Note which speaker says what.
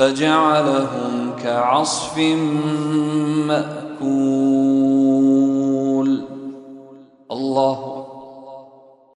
Speaker 1: فجعلهم كعصف مأكول. الله